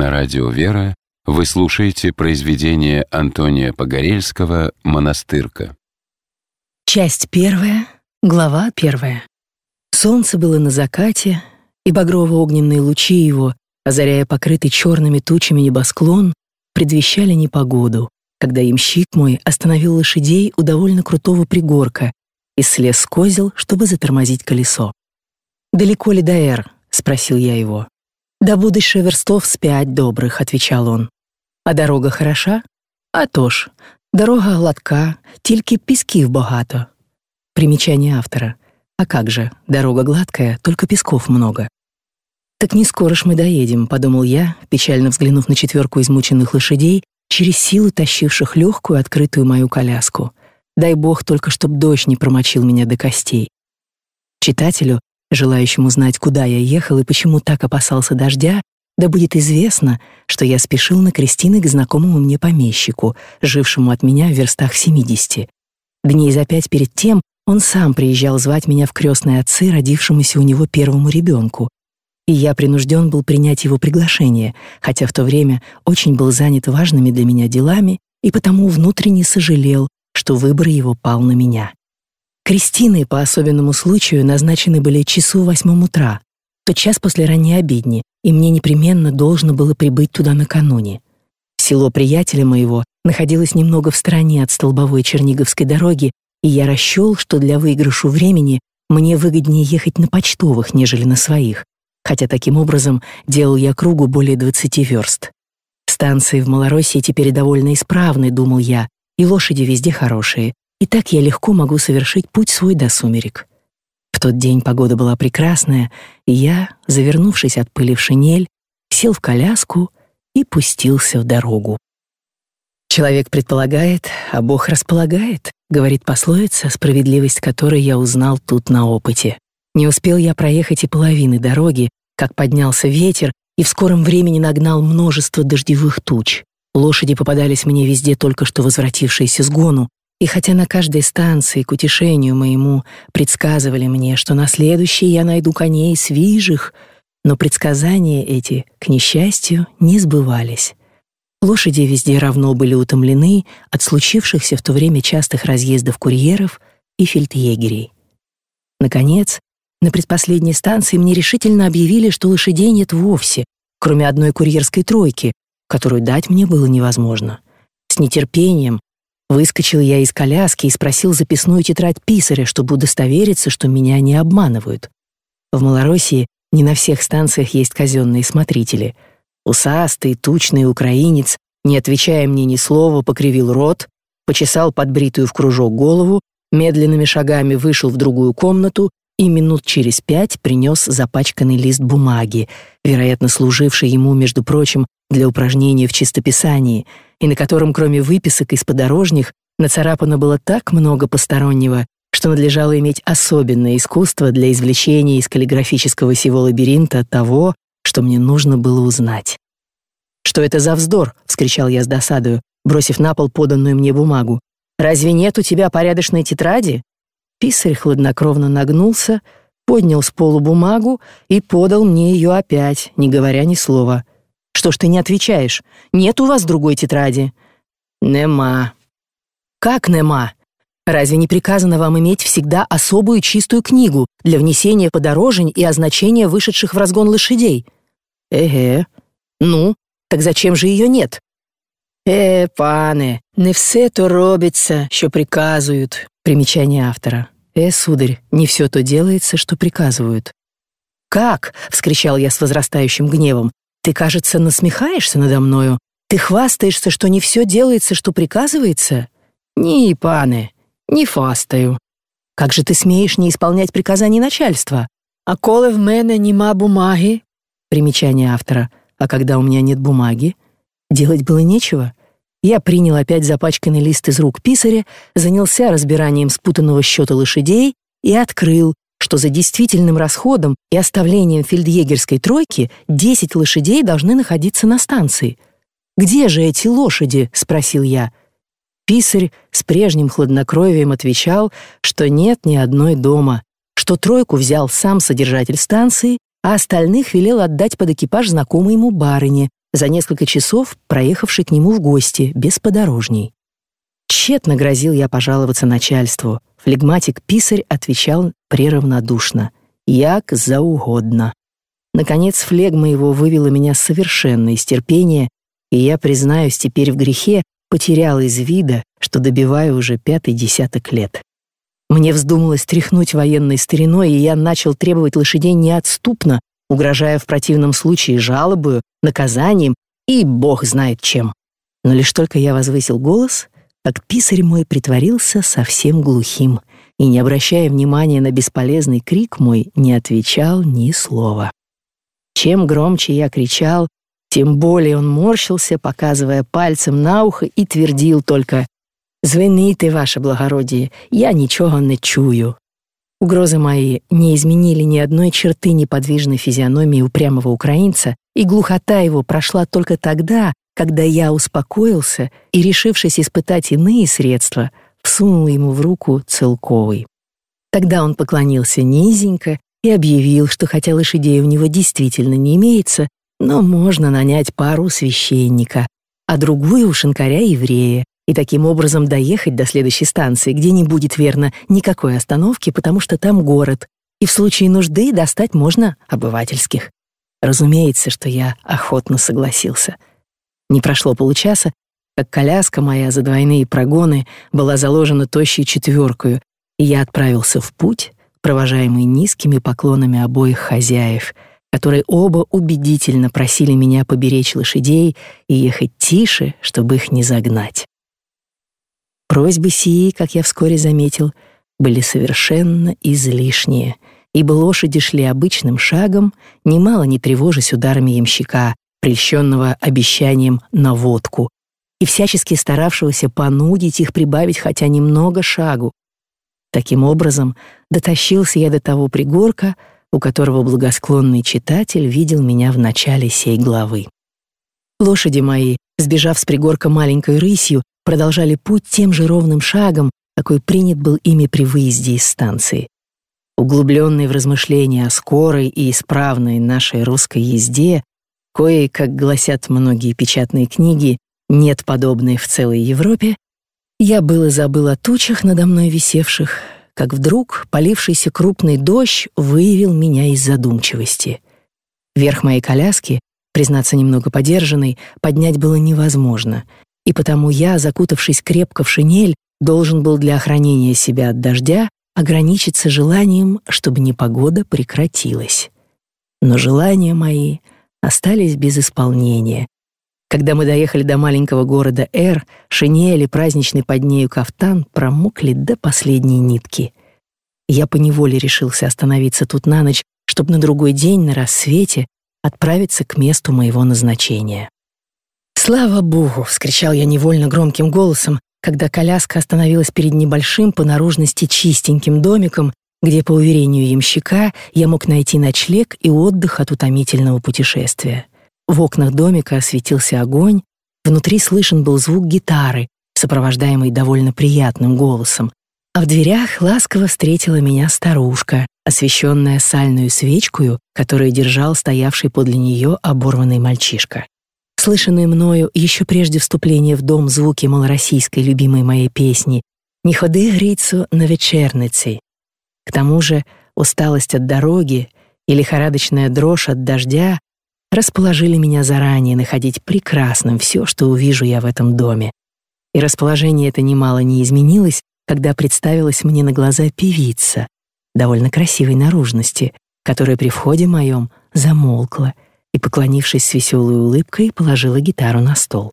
На радио «Вера» вы слушаете произведение Антония Погорельского «Монастырка». Часть первая, глава первая. Солнце было на закате, и багрово-огненные лучи его, озаряя покрытый черными тучами небосклон, предвещали непогоду, когда имщик мой остановил лошадей у довольно крутого пригорка и слез с козел, чтобы затормозить колесо. «Далеко ли до Эр?» — спросил я его. «Да будущее верстов с пять добрых», — отвечал он. «А дорога хороша?» «А то ж, дорога гладка, тільки пісків багато». Примечание автора. А как же, дорога гладкая, только песков много. «Так не скоро ж мы доедем», — подумал я, печально взглянув на четверку измученных лошадей, через силу тащивших легкую открытую мою коляску. Дай бог только, чтоб дождь не промочил меня до костей. Читателю, желающему знать, куда я ехал и почему так опасался дождя, да будет известно, что я спешил на крестины к знакомому мне помещику, жившему от меня в верстах 70. Дней за пять перед тем он сам приезжал звать меня в крестные отцы, родившемуся у него первому ребенку, и я принужден был принять его приглашение, хотя в то время очень был занят важными для меня делами и потому внутренне сожалел, что выбор его пал на меня. Крестины по особенному случаю назначены были часу восьмом утра, тот час после ранней обедни, и мне непременно должно было прибыть туда накануне. Село приятеля моего находилось немного в стороне от столбовой Черниговской дороги, и я расчел, что для выигрышу времени мне выгоднее ехать на почтовых, нежели на своих, хотя таким образом делал я кругу более 20 верст. Станции в Малороссии теперь довольно исправны, думал я, и лошади везде хорошие, и так я легко могу совершить путь свой до сумерек. В тот день погода была прекрасная, и я, завернувшись от пыли в шинель, сел в коляску и пустился в дорогу. «Человек предполагает, а Бог располагает», — говорит пословица, справедливость которой я узнал тут на опыте. Не успел я проехать и половины дороги, как поднялся ветер и в скором времени нагнал множество дождевых туч. Лошади попадались мне везде только что возвратившиеся с гону, и хотя на каждой станции к утешению моему предсказывали мне, что на следующей я найду коней свежих, но предсказания эти, к несчастью, не сбывались. Лошади везде равно были утомлены от случившихся в то время частых разъездов курьеров и фельдъегерей. Наконец, на предпоследней станции мне решительно объявили, что лошадей нет вовсе, кроме одной курьерской тройки, которую дать мне было невозможно. С нетерпением выскочил я из коляски и спросил записную тетрадь писаря, чтобы удостовериться, что меня не обманывают. В Малороссии не на всех станциях есть казенные смотрители. Усастый, тучный украинец, не отвечая мне ни слова, покривил рот, почесал подбритую в кружок голову, медленными шагами вышел в другую комнату и минут через пять принес запачканный лист бумаги, вероятно, служивший ему, между прочим, для упражнения в чистописании, и на котором, кроме выписок из подорожних, нацарапано было так много постороннего, что надлежало иметь особенное искусство для извлечения из каллиграфического сего лабиринта того, что мне нужно было узнать. «Что это за вздор?» — вскричал я с досадою, бросив на пол поданную мне бумагу. «Разве нет у тебя порядочной тетради?» Писарь хладнокровно нагнулся, поднял с полу бумагу и подал мне ее опять, не говоря ни слова. «Что ж ты не отвечаешь? Нет у вас другой тетради?» «Нема». «Как нема? Разве не приказано вам иметь всегда особую чистую книгу для внесения подорожень и означения вышедших в разгон лошадей?» «Эге. Ну, так зачем же ее нет?» «Е, пане, не все то робиться, що приказують». Примечание автора. «Э, сударь, не все то делается, что приказывают». «Как?» — вскричал я с возрастающим гневом. «Ты, кажется, насмехаешься надо мною? Ты хвастаешься, что не все делается, что приказывается?» «Ні, пане, не фастаю». «Как же ты смеешь не исполнять приказаний начальства?» «А коли в мене нема бумаги?» Примечание автора. «А когда у меня нет бумаги?» Делать было нечего. Я принял опять запачканный лист из рук писаря, занялся разбиранием спутанного счета лошадей и открыл, что за действительным расходом и оставлением фельдъегерской тройки 10 лошадей должны находиться на станции. «Где же эти лошади?» — спросил я. Писарь с прежним хладнокровием отвечал, что нет ни одной дома, что тройку взял сам содержатель станции, а остальных велел отдать под экипаж знакомой ему барыне, за несколько часов проехавший к нему в гости, без подорожней. Тщетно грозил я пожаловаться начальству. Флегматик-писарь отвечал преравнодушно. «Як заугодно». Наконец, флегма его вывела меня совершенно из терпения, и я, признаюсь, теперь в грехе потерял из вида, что добиваю уже пятый десяток лет. Мне вздумалось тряхнуть военной стариной, и я начал требовать лошадей неотступно, угрожая в противном случае жалобою, наказанием и бог знает чем. Но лишь только я возвысил голос, как писарь мой притворился совсем глухим и, не обращая внимания на бесполезный крик мой, не отвечал ни слова. Чем громче я кричал, тем более он морщился, показывая пальцем на ухо и твердил только «Звените, ваше благородие, я ничего не чую». Угрозы мои не изменили ни одной черты неподвижной физиономии упрямого украинца, и глухота его прошла только тогда, когда я успокоился и, решившись испытать иные средства, всунул ему в руку целковый. Тогда он поклонился низенько и объявил, что хотя лошадей у него действительно не имеется, но можно нанять пару священника, а другую у шинкаря-еврея, и таким образом доехать до следующей станции, где не будет, верно, никакой остановки, потому что там город, и в случае нужды достать можно обывательских. Разумеется, что я охотно согласился — не прошло получаса, как коляска моя за двойные прогоны была заложена тощей четверкою, и я отправился в путь, провожаемый низкими поклонами обоих хозяев, которые оба убедительно просили меня поберечь лошадей и ехать тише, чтобы их не загнать. Просьбы сии, как я вскоре заметил, были совершенно излишние, ибо лошади шли обычным шагом, немало не тревожась ударами ямщика, прельщенного обещанием на водку, и всячески старавшегося понудить их прибавить хотя немного шагу. Таким образом, дотащился я до того пригорка, у которого благосклонный читатель видел меня в начале сей главы. Лошади мои, сбежав с пригорка маленькой рысью, продолжали путь тем же ровным шагом, какой принят был ими при выезде из станции. Углубленный в размышления о скорой и исправной нашей русской езде, коей, как гласят многие печатные книги, нет подобной в целой Европе, я было забыл о тучах надо мной висевших, как вдруг полившийся крупный дождь выявил меня из задумчивости. Верх моей коляски, признаться немного подержанной, поднять было невозможно, и потому я, закутавшись крепко в шинель, должен был для охранения себя от дождя ограничиться желанием, чтобы непогода прекратилась. Но желания мои остались без исполнения. Когда мы доехали до маленького города Эр, шинель и праздничный под нею кафтан промокли до последней нитки. Я поневоле решился остановиться тут на ночь, чтобы на другой день на рассвете отправиться к месту моего назначения. «Слава Богу!» — вскричал я невольно громким голосом, когда коляска остановилась перед небольшим по наружности чистеньким домиком, где, по уверению ямщика, я мог найти ночлег и отдых от утомительного путешествия. В окнах домика осветился огонь, внутри слышен был звук гитары, сопровождаемый довольно приятным голосом, а в дверях ласково встретила меня старушка, освещенная сальную свечкою, которую держал стоявший подле нее оборванный мальчишка. Слышанные мною еще прежде вступления в дом звуки малороссийской любимой моей песни «Не ходи, Грицу, на вечерницы», к тому же усталость от дороги и лихорадочная дрожь от дождя расположили меня заранее находить прекрасным все, что увижу я в этом доме. И расположение это немало не изменилось, когда представилась мне на глаза певица, довольно красивой наружности, которая при входе моем замолкла и, поклонившись с веселой улыбкой, положила гитару на стол.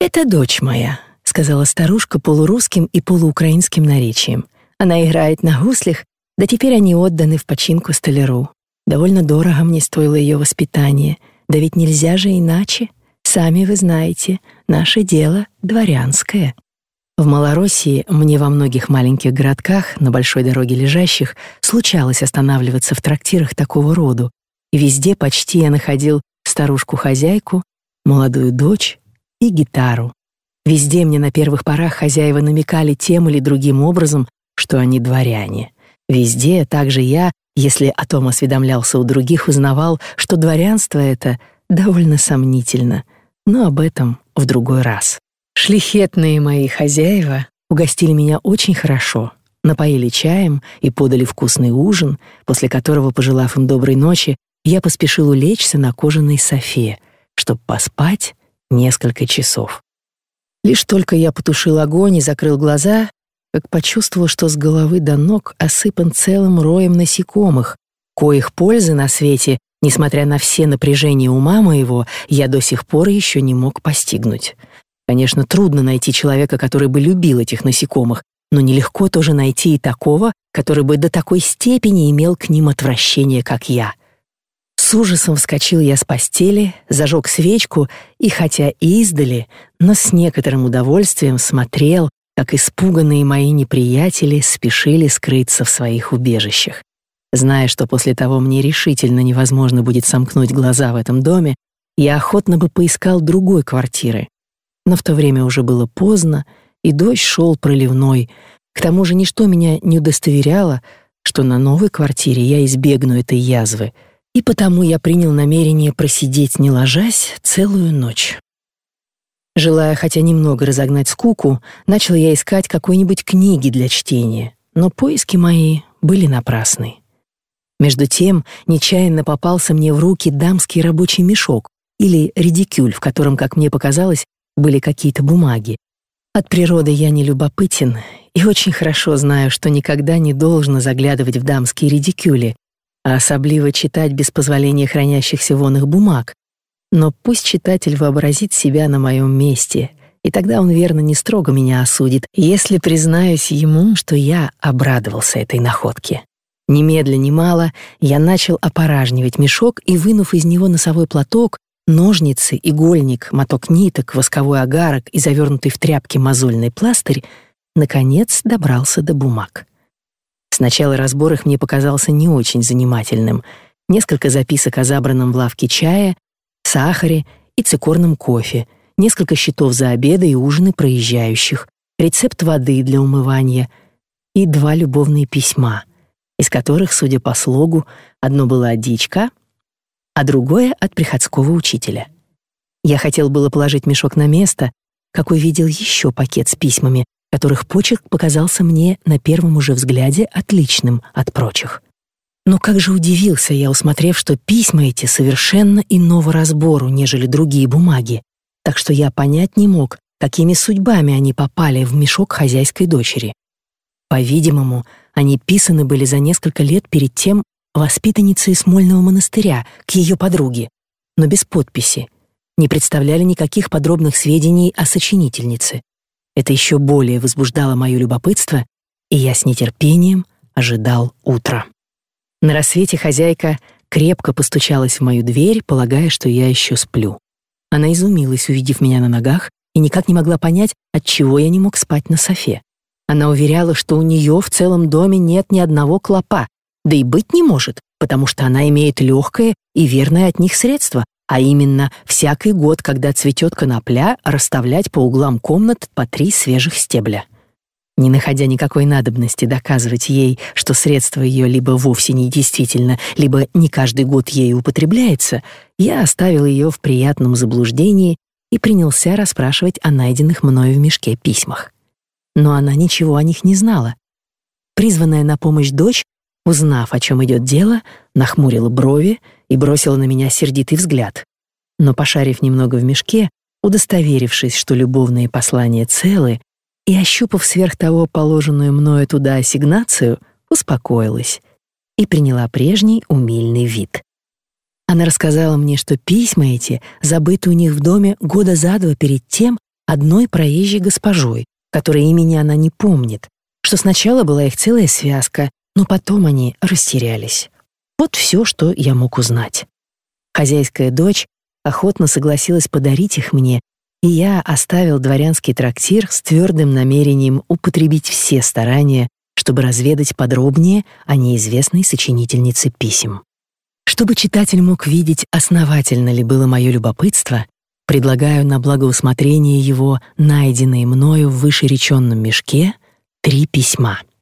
«Это дочь моя», — сказала старушка полурусским и полуукраинским наречием. Она играет на гуслях, да теперь они отданы в починку столяру. Довольно дорого мне стоило ее воспитание, да ведь нельзя же иначе. Сами вы знаете, наше дело дворянское. В Малороссии мне во многих маленьких городках, на большой дороге лежащих, случалось останавливаться в трактирах такого роду, везде почти я находил старушку-хозяйку, молодую дочь и гитару. Везде мне на первых порах хозяева намекали тем или другим образом, что они дворяне. Везде также я, если о том осведомлялся у других, узнавал, что дворянство это довольно сомнительно, но об этом в другой раз. Шлихетные мои хозяева угостили меня очень хорошо, напоили чаем и подали вкусный ужин, после которого, пожелав им доброй ночи, я поспешил улечься на кожаной софе, чтобы поспать несколько часов. Лишь только я потушил огонь и закрыл глаза, как почувствовал, что с головы до ног осыпан целым роем насекомых, коих пользы на свете, несмотря на все напряжения ума моего, я до сих пор еще не мог постигнуть. Конечно, трудно найти человека, который бы любил этих насекомых, но нелегко тоже найти и такого, который бы до такой степени имел к ним отвращение, как я. Ужасом вскочил я с постели, зажег свечку и, хотя издали, но с некоторым удовольствием смотрел, как испуганные мои неприятели спешили скрыться в своих убежищах. Зная, что после того мне решительно невозможно будет сомкнуть глаза в этом доме, я охотно бы поискал другой квартиры. Но в то время уже было поздно, и дождь шел проливной. К тому же ничто меня не удостоверяло, что на новой квартире я избегну этой язвы, и потому я принял намерение просидеть, не ложась, целую ночь. Желая хотя немного разогнать скуку, начал я искать какой-нибудь книги для чтения, но поиски мои были напрасны. Между тем, нечаянно попался мне в руки дамский рабочий мешок или редикюль, в котором, как мне показалось, были какие-то бумаги. От природы я не любопытен и очень хорошо знаю, что никогда не должно заглядывать в дамские редикюли, а особливо читать без позволения хранящихся вон их бумаг. Но пусть читатель вообразит себя на моем месте, и тогда он верно не строго меня осудит, если признаюсь ему, что я обрадовался этой находке. Немедля ни мало я начал опоражнивать мешок и, вынув из него носовой платок, Ножницы, игольник, моток ниток, восковой агарок и завернутый в тряпки мозольный пластырь наконец добрался до бумаг. Сначала разбор их мне показался не очень занимательным. Несколько записок о забранном в лавке чая, сахаре и цикорном кофе, несколько счетов за обеды и ужины проезжающих, рецепт воды для умывания и два любовные письма, из которых, судя по слогу, одно было от дичка — а другое от приходского учителя. Я хотел было положить мешок на место, как увидел еще пакет с письмами, которых почерк показался мне на первом уже взгляде отличным от прочих. Но как же удивился я, усмотрев, что письма эти совершенно иного разбору, нежели другие бумаги, так что я понять не мог, какими судьбами они попали в мешок хозяйской дочери. По-видимому, они писаны были за несколько лет перед тем, воспитанницей Смольного монастыря, к ее подруге, но без подписи, не представляли никаких подробных сведений о сочинительнице. Это еще более возбуждало мое любопытство, и я с нетерпением ожидал утра. На рассвете хозяйка крепко постучалась в мою дверь, полагая, что я еще сплю. Она изумилась, увидев меня на ногах, и никак не могла понять, отчего я не мог спать на софе. Она уверяла, что у нее в целом доме нет ни одного клопа, да и быть не может, потому что она имеет легкое и верное от них средство, а именно всякий год, когда цветет конопля, расставлять по углам комнат по три свежих стебля. Не находя никакой надобности доказывать ей, что средство ее либо вовсе не действительно, либо не каждый год ею употребляется, я оставил ее в приятном заблуждении и принялся расспрашивать о найденных мною в мешке письмах. Но она ничего о них не знала. Призванная на помощь дочь Узнав, о чем идет дело, нахмурила брови и бросила на меня сердитый взгляд. Но, пошарив немного в мешке, удостоверившись, что любовные послания целы, и ощупав сверх того положенную мною туда ассигнацию, успокоилась и приняла прежний умильный вид. Она рассказала мне, что письма эти забыты у них в доме года за два перед тем одной проезжей госпожой, которой имени она не помнит, что сначала была их целая связка, но потом они растерялись. Вот все, что я мог узнать. Хозяйская дочь охотно согласилась подарить их мне, и я оставил дворянский трактир с твердым намерением употребить все старания, чтобы разведать подробнее о неизвестной сочинительнице писем. Чтобы читатель мог видеть, основательно ли было мое любопытство, предлагаю на благоусмотрение его найденные мною в вышереченном мешке три письма —